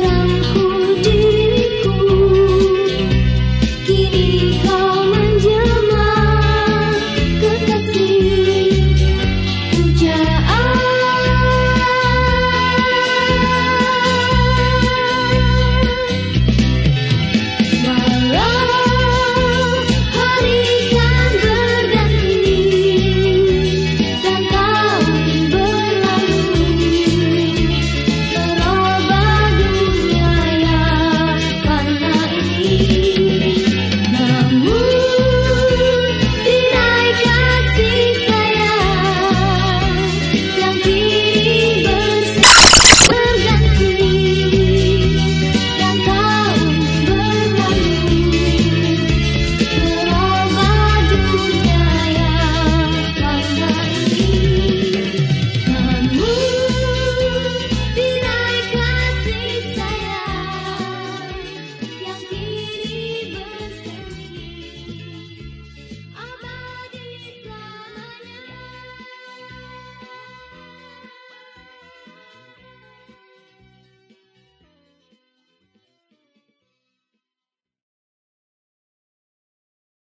that I